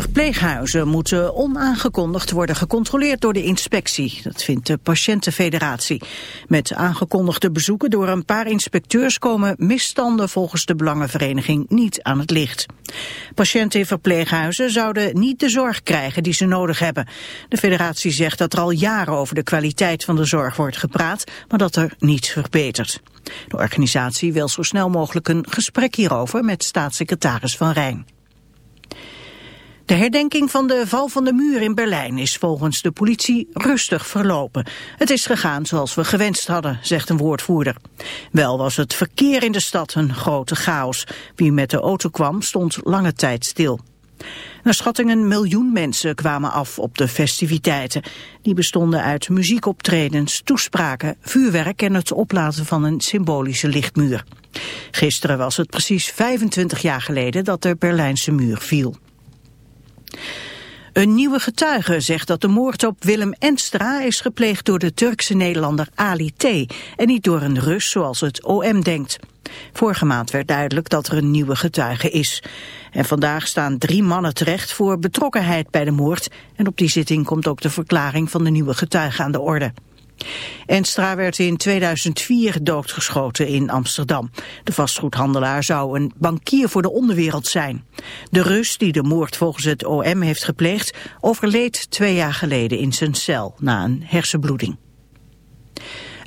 Verpleeghuizen moeten onaangekondigd worden gecontroleerd door de inspectie. Dat vindt de Patiëntenfederatie. Met aangekondigde bezoeken door een paar inspecteurs komen misstanden volgens de Belangenvereniging niet aan het licht. Patiënten in verpleeghuizen zouden niet de zorg krijgen die ze nodig hebben. De federatie zegt dat er al jaren over de kwaliteit van de zorg wordt gepraat, maar dat er niets verbetert. De organisatie wil zo snel mogelijk een gesprek hierover met staatssecretaris Van Rijn. De herdenking van de val van de muur in Berlijn is volgens de politie rustig verlopen. Het is gegaan zoals we gewenst hadden, zegt een woordvoerder. Wel was het verkeer in de stad een grote chaos. Wie met de auto kwam stond lange tijd stil. Naar schatting een miljoen mensen kwamen af op de festiviteiten. Die bestonden uit muziekoptredens, toespraken, vuurwerk en het oplaten van een symbolische lichtmuur. Gisteren was het precies 25 jaar geleden dat de Berlijnse muur viel. Een nieuwe getuige zegt dat de moord op Willem Enstra is gepleegd door de Turkse Nederlander Ali T. en niet door een Rus zoals het OM denkt. Vorige maand werd duidelijk dat er een nieuwe getuige is. En vandaag staan drie mannen terecht voor betrokkenheid bij de moord. En op die zitting komt ook de verklaring van de nieuwe getuige aan de orde. Enstra werd in 2004 doodgeschoten in Amsterdam. De vastgoedhandelaar zou een bankier voor de onderwereld zijn. De Rus die de moord volgens het OM heeft gepleegd... overleed twee jaar geleden in zijn cel na een hersenbloeding.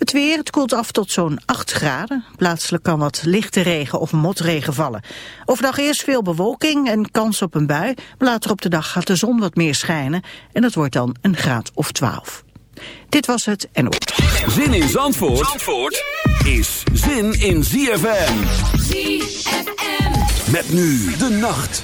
Het weer, het koelt af tot zo'n 8 graden. Plaatselijk kan wat lichte regen of motregen vallen. Overdag eerst veel bewolking en kans op een bui. Maar later op de dag gaat de zon wat meer schijnen. En het wordt dan een graad of 12. Dit was het en op. Zin in Zandvoort, Zandvoort is zin in ZFM. ZFM. Met nu de nacht.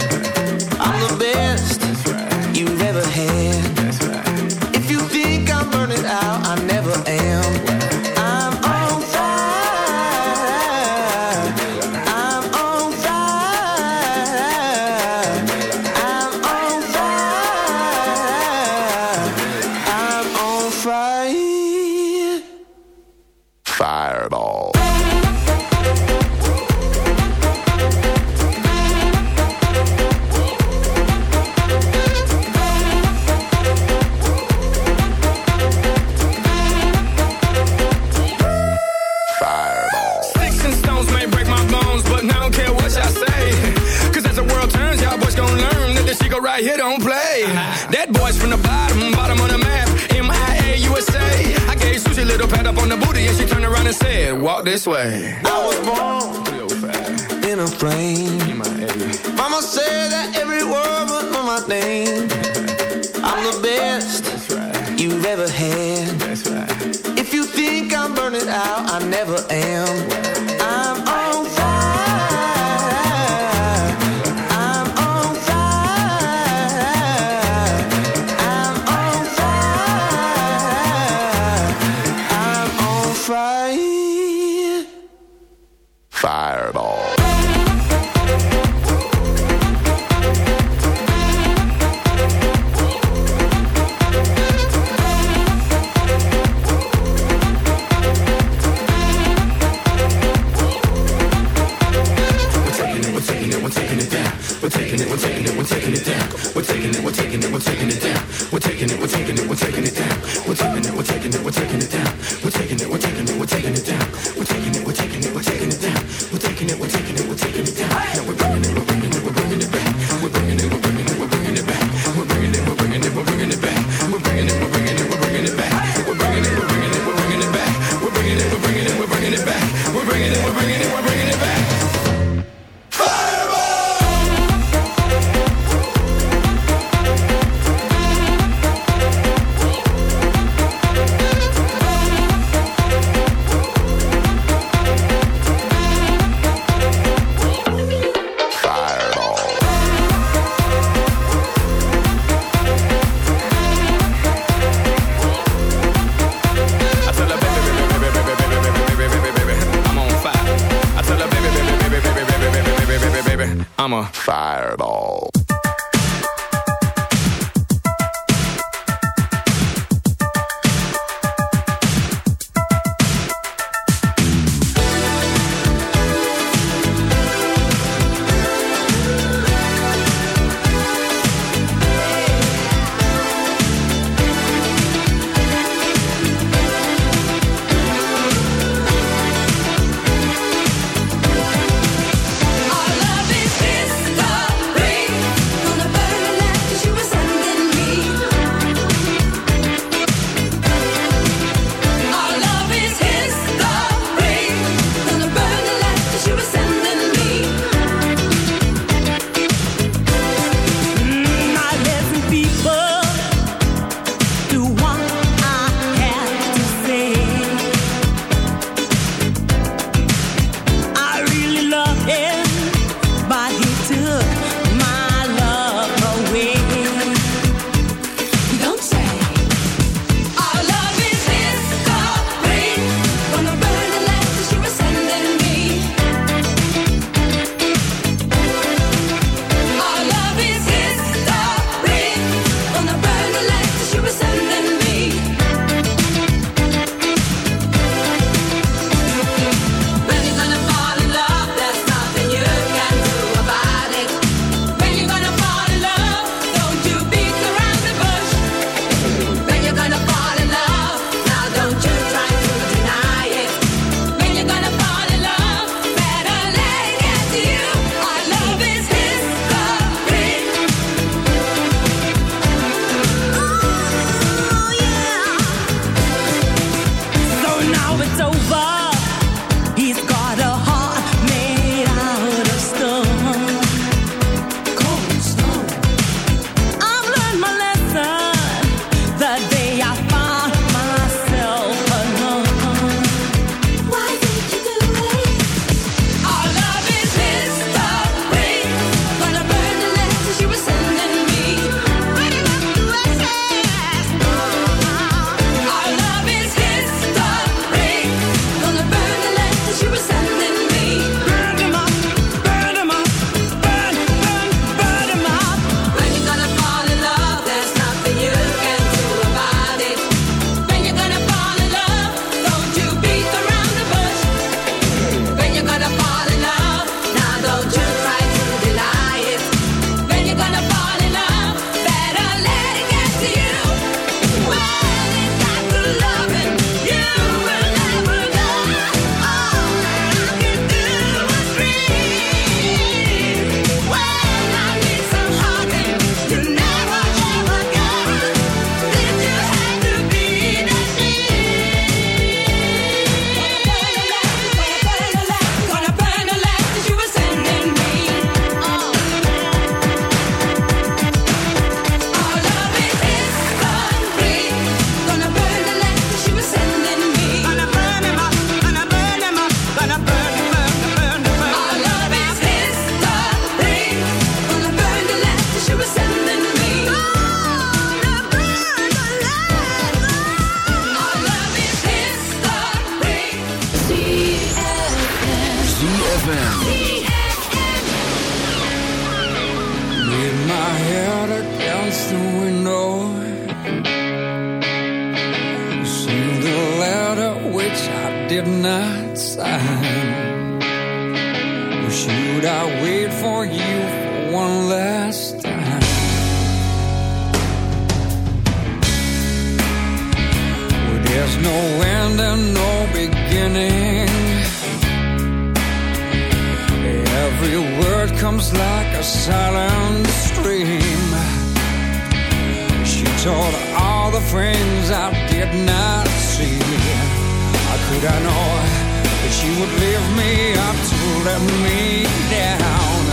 me down.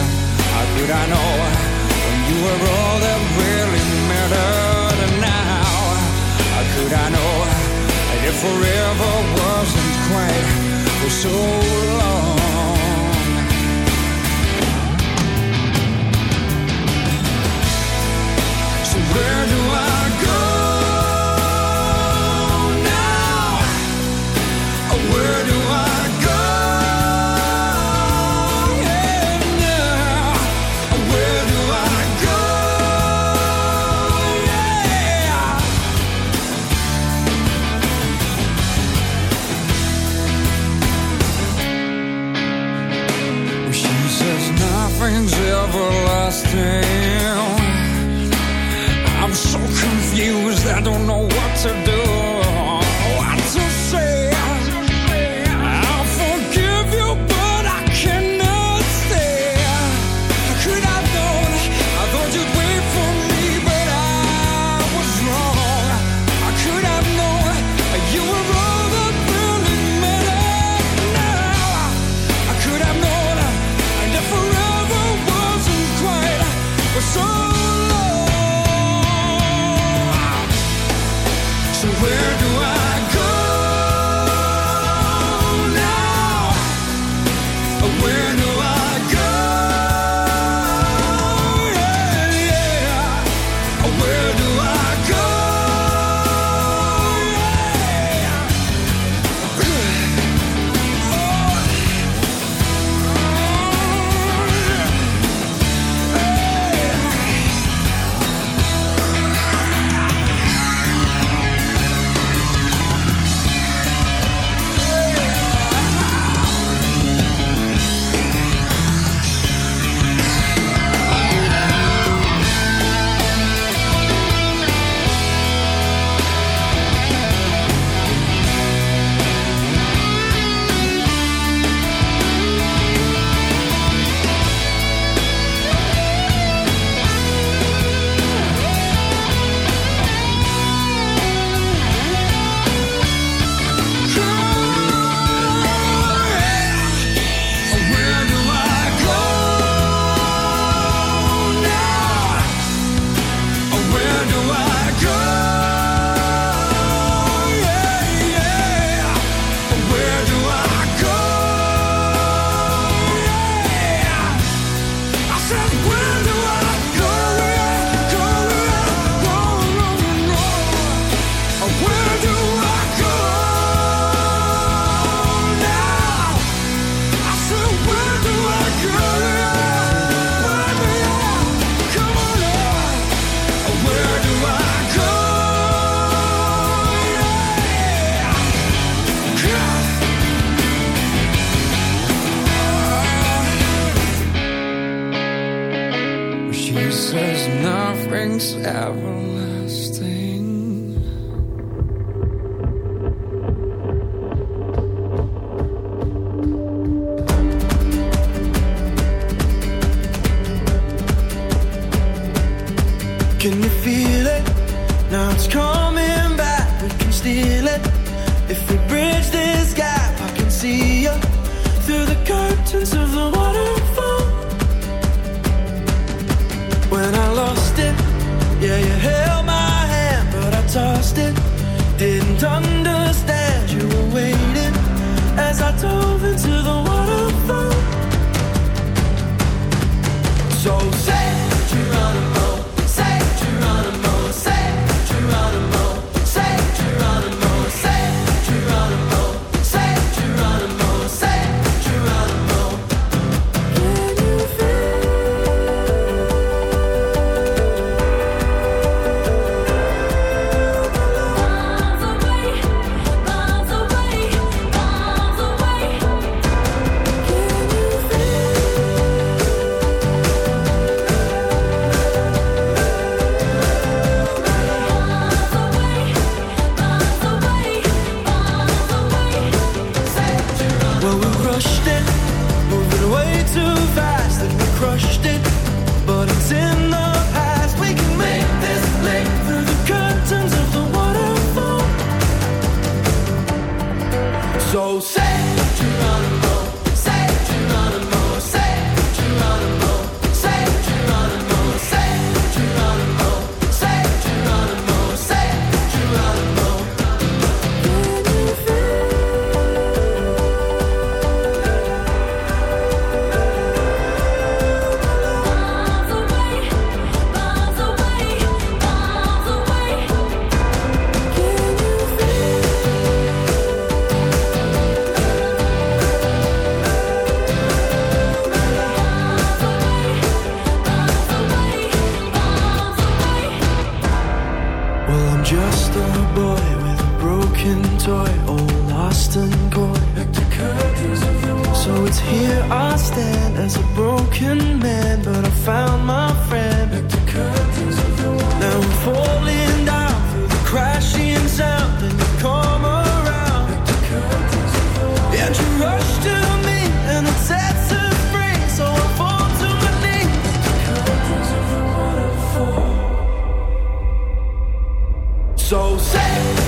How could I know when you were all that really mattered? And now, how could I know that it forever wasn't quite for so long? So where do just a boy with a broken toy, all lost and coy. So it's here I stand as a broken man, but I found my friend. Now I'm falling down through the crashing sound, so say.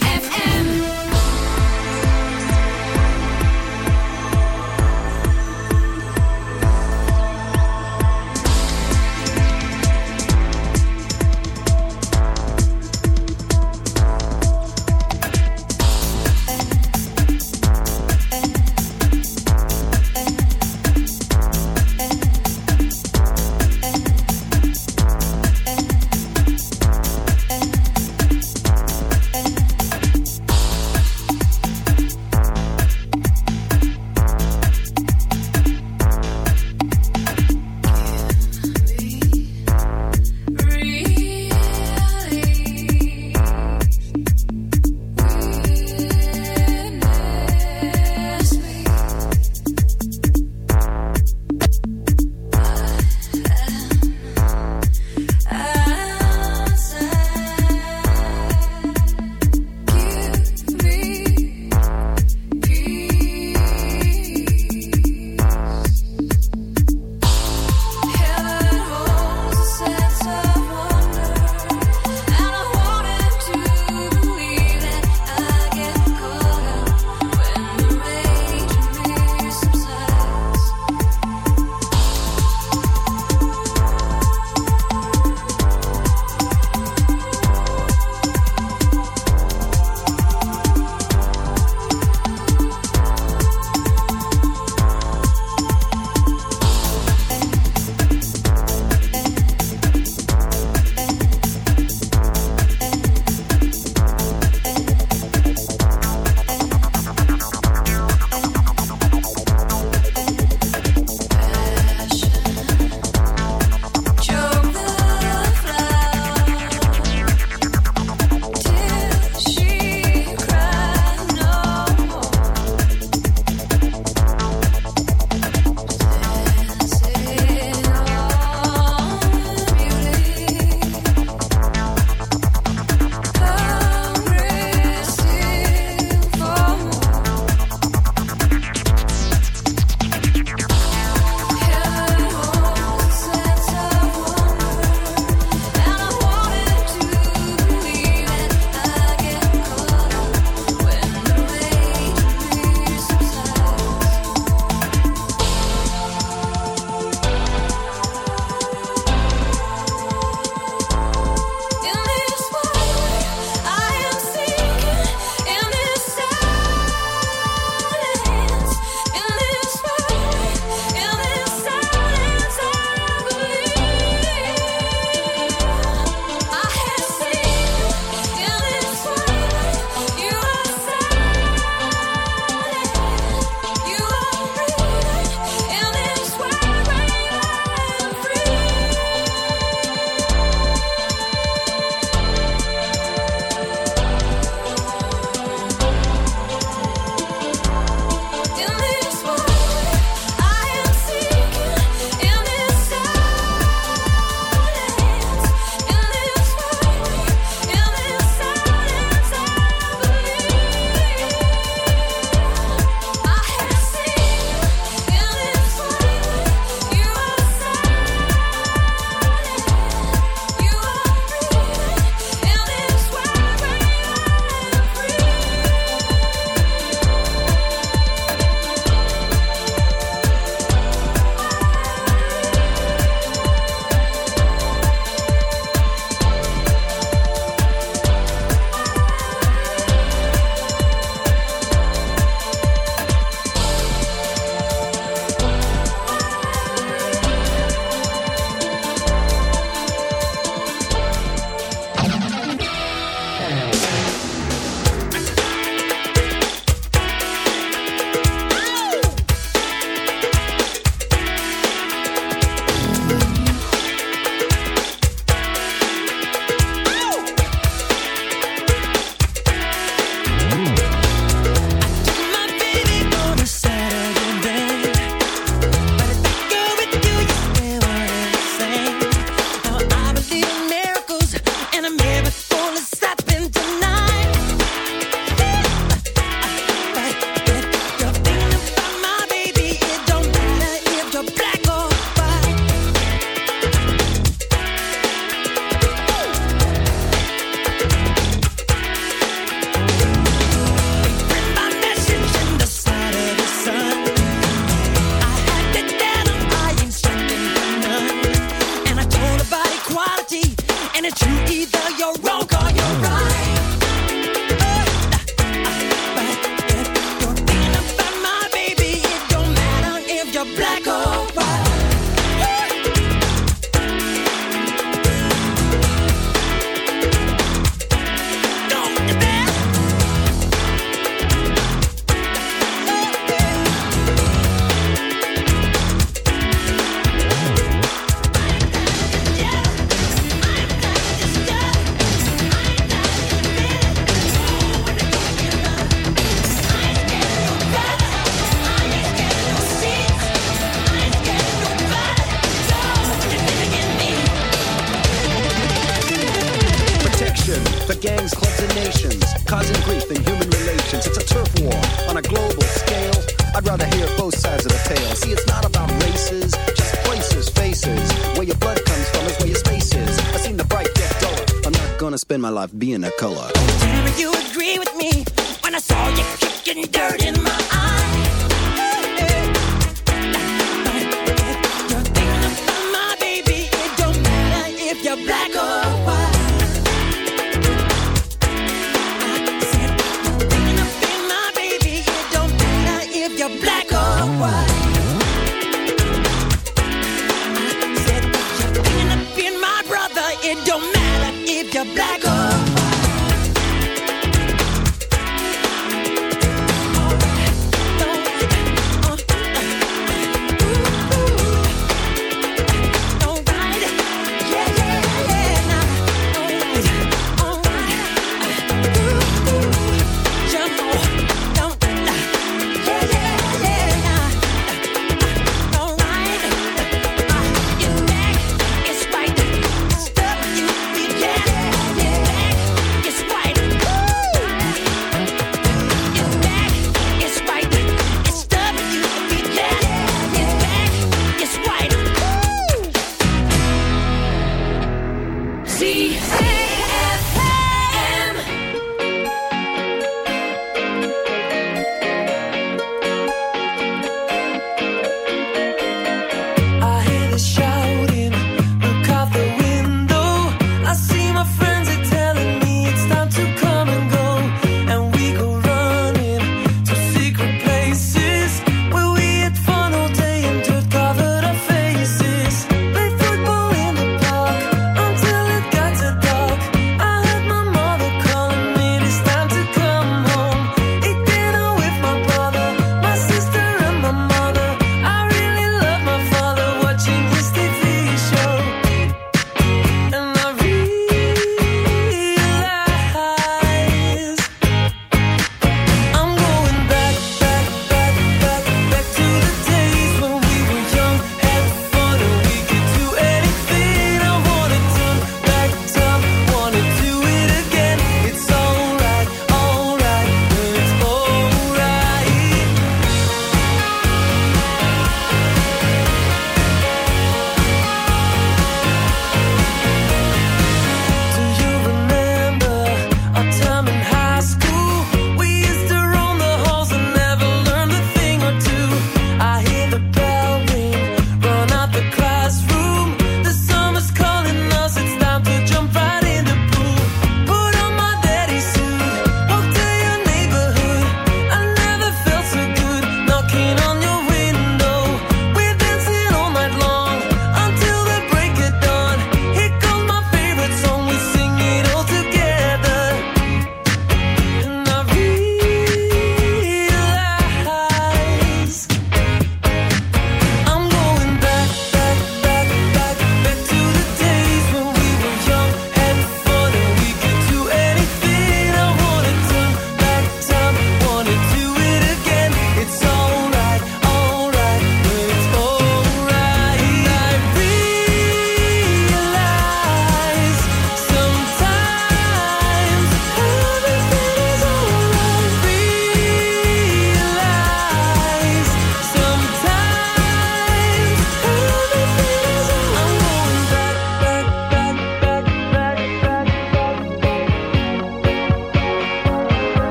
Sides of the tale. See, it's not about races, just places, faces. Where your blood comes from is where your space is. I seen the bright get duller. I'm not gonna spend my life being a color. Tell me you agree with me when I saw you kicking dirt in my eye.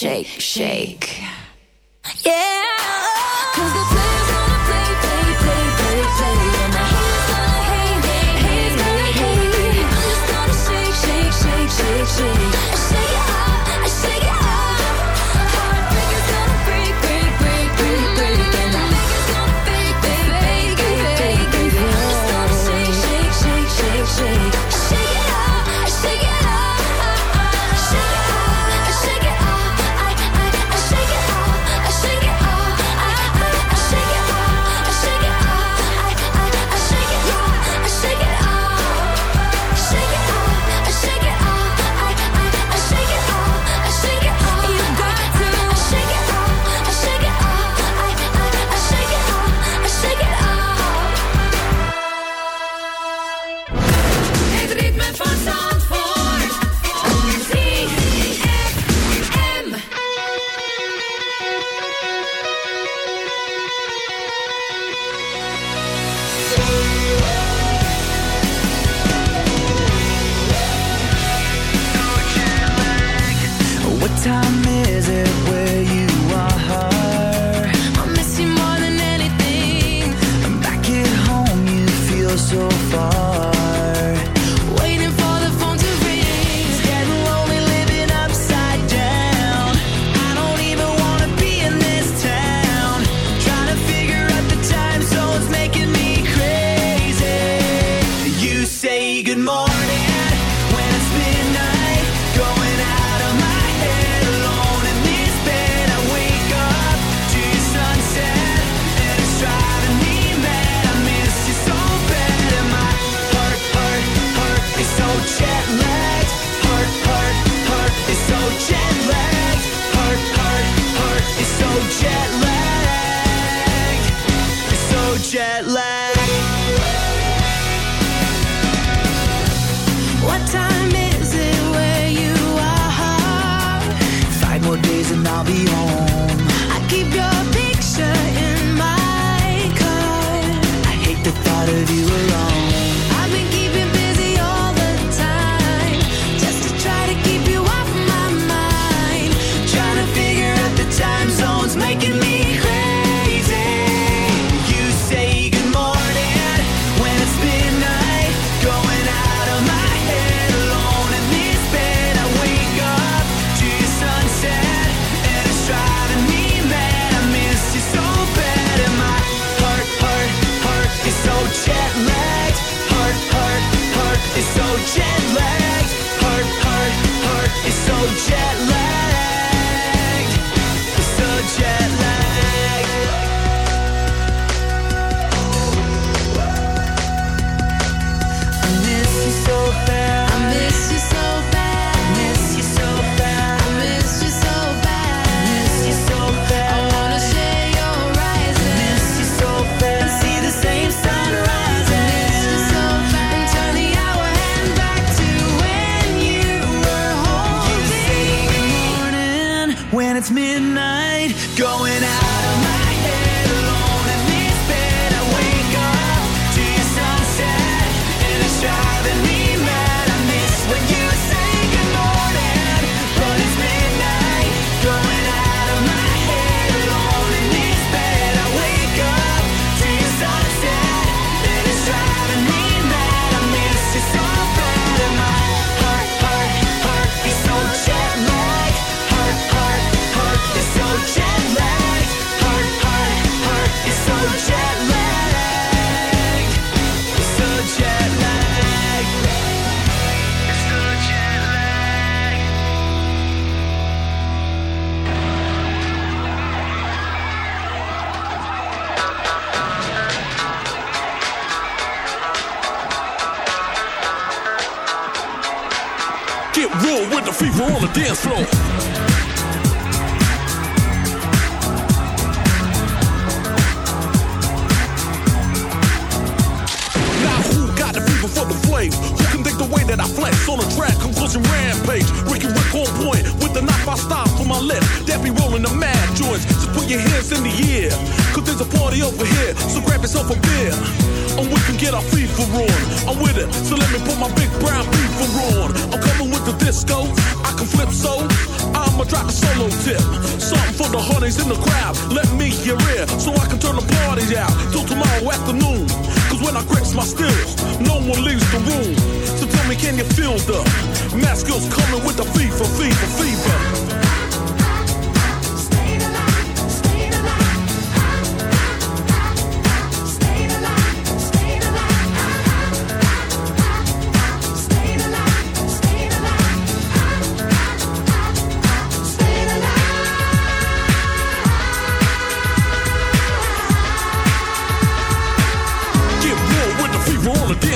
shake, shake. Yeah. The players wanna play, play, play, play, play. And the haters gonna hate, hate, hate, hate, hate. I'm just gonna shake, shake, shake, shake, shake.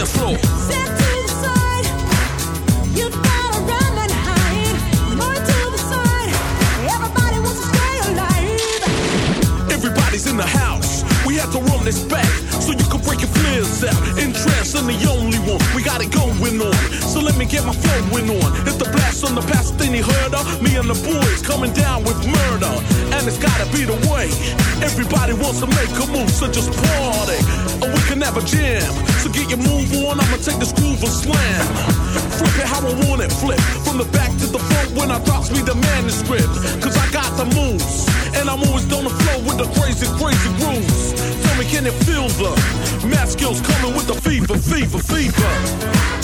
Dance floor. Step to the side. You gotta run and hide. To the side. Everybody wants to stay alive. Everybody's in the house. We have to run this back so you can break your flares out. In trance, I'm the only one. We got it going on. Let me get my flowing on. Hit the blast on the past you heard of. Me and the boys coming down with murder. And it's gotta be the way. Everybody wants to make a move, so just party. Or we can have a jam. So get your move on, I'ma take this groove and slam. Flip it how I want it, flip. From the back to the front when I drops me the manuscript. Cause I got the moves. And I'm always on the flow with the crazy, crazy grooves. Tell me, can it feel the math skills coming with the fever, fever, fever?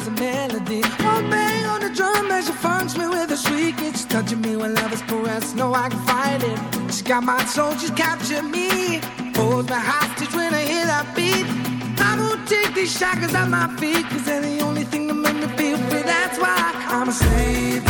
Was a melody. One bang on the drum as she funks me with a shriek. It's touching me when love is caressed. No, I can fight it. She got my soul, she's captured me. Holds my hostage when I hear that beat. I won't take these shackles off my feet, cause they're the only thing that make me feel free. That's why I'm a slave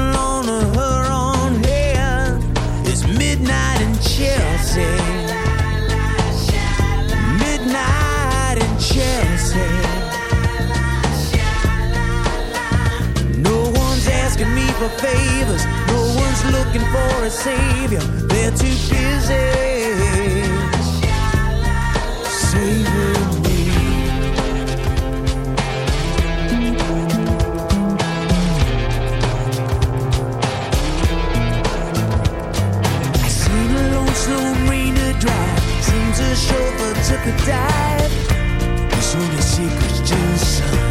No one's looking for a savior. They're too busy saving me. I seen a lone slow marina drive. Seems a chauffeur took a dive. His only secret's just son. Ah,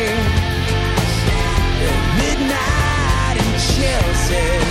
Yeah.